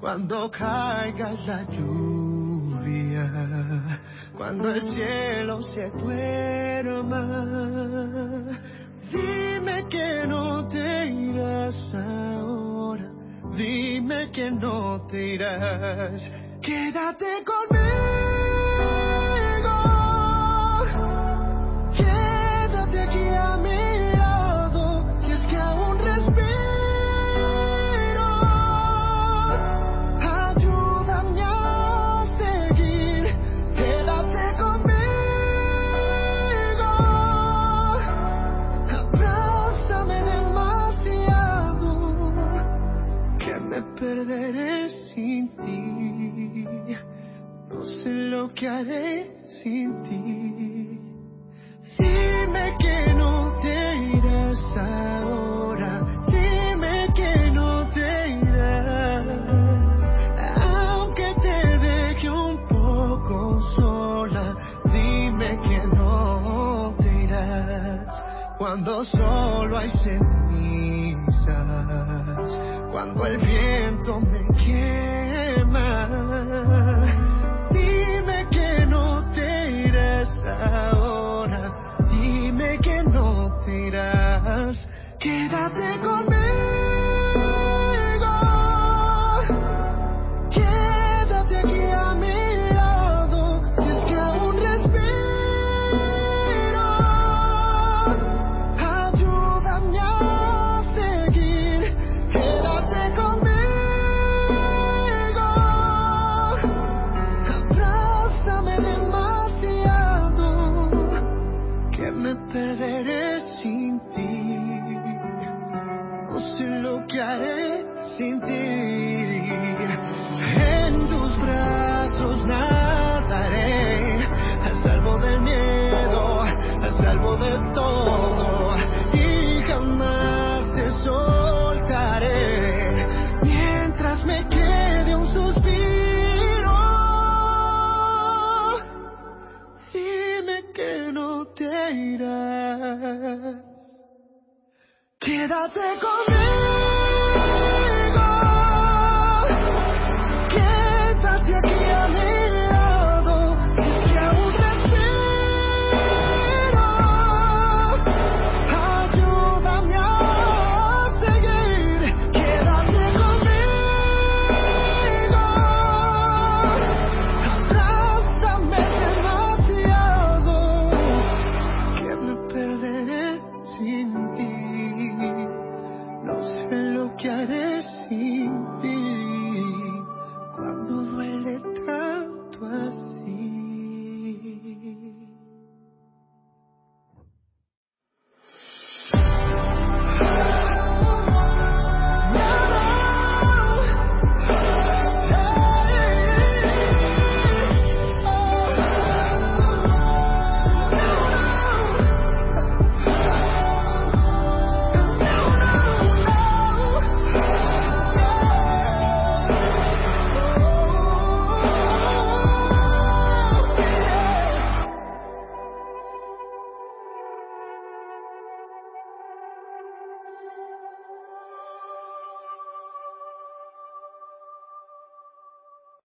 cuando caiga la lluvia, cuando el cielo se duerma. Dime que no te irás ahora, dime que no te irás, quédate conmigo. Sin ti. No sé lo que haré sin ti. Dime que no te irás ahora. Dime que no te irás. Aunque te deje un poco sola. Dime que no te irás. Cuando solo hay cuando el viento me quema. Dime que no te irás ahora, dime que no te irás, quédate conmigo. Que haré sin ti. En tus brazos nadaré, a salvo del miedo, a salvo de todo. Y jamás te soltaré mientras me quede un suspiro. Dime que no te irás. Quédate conmigo.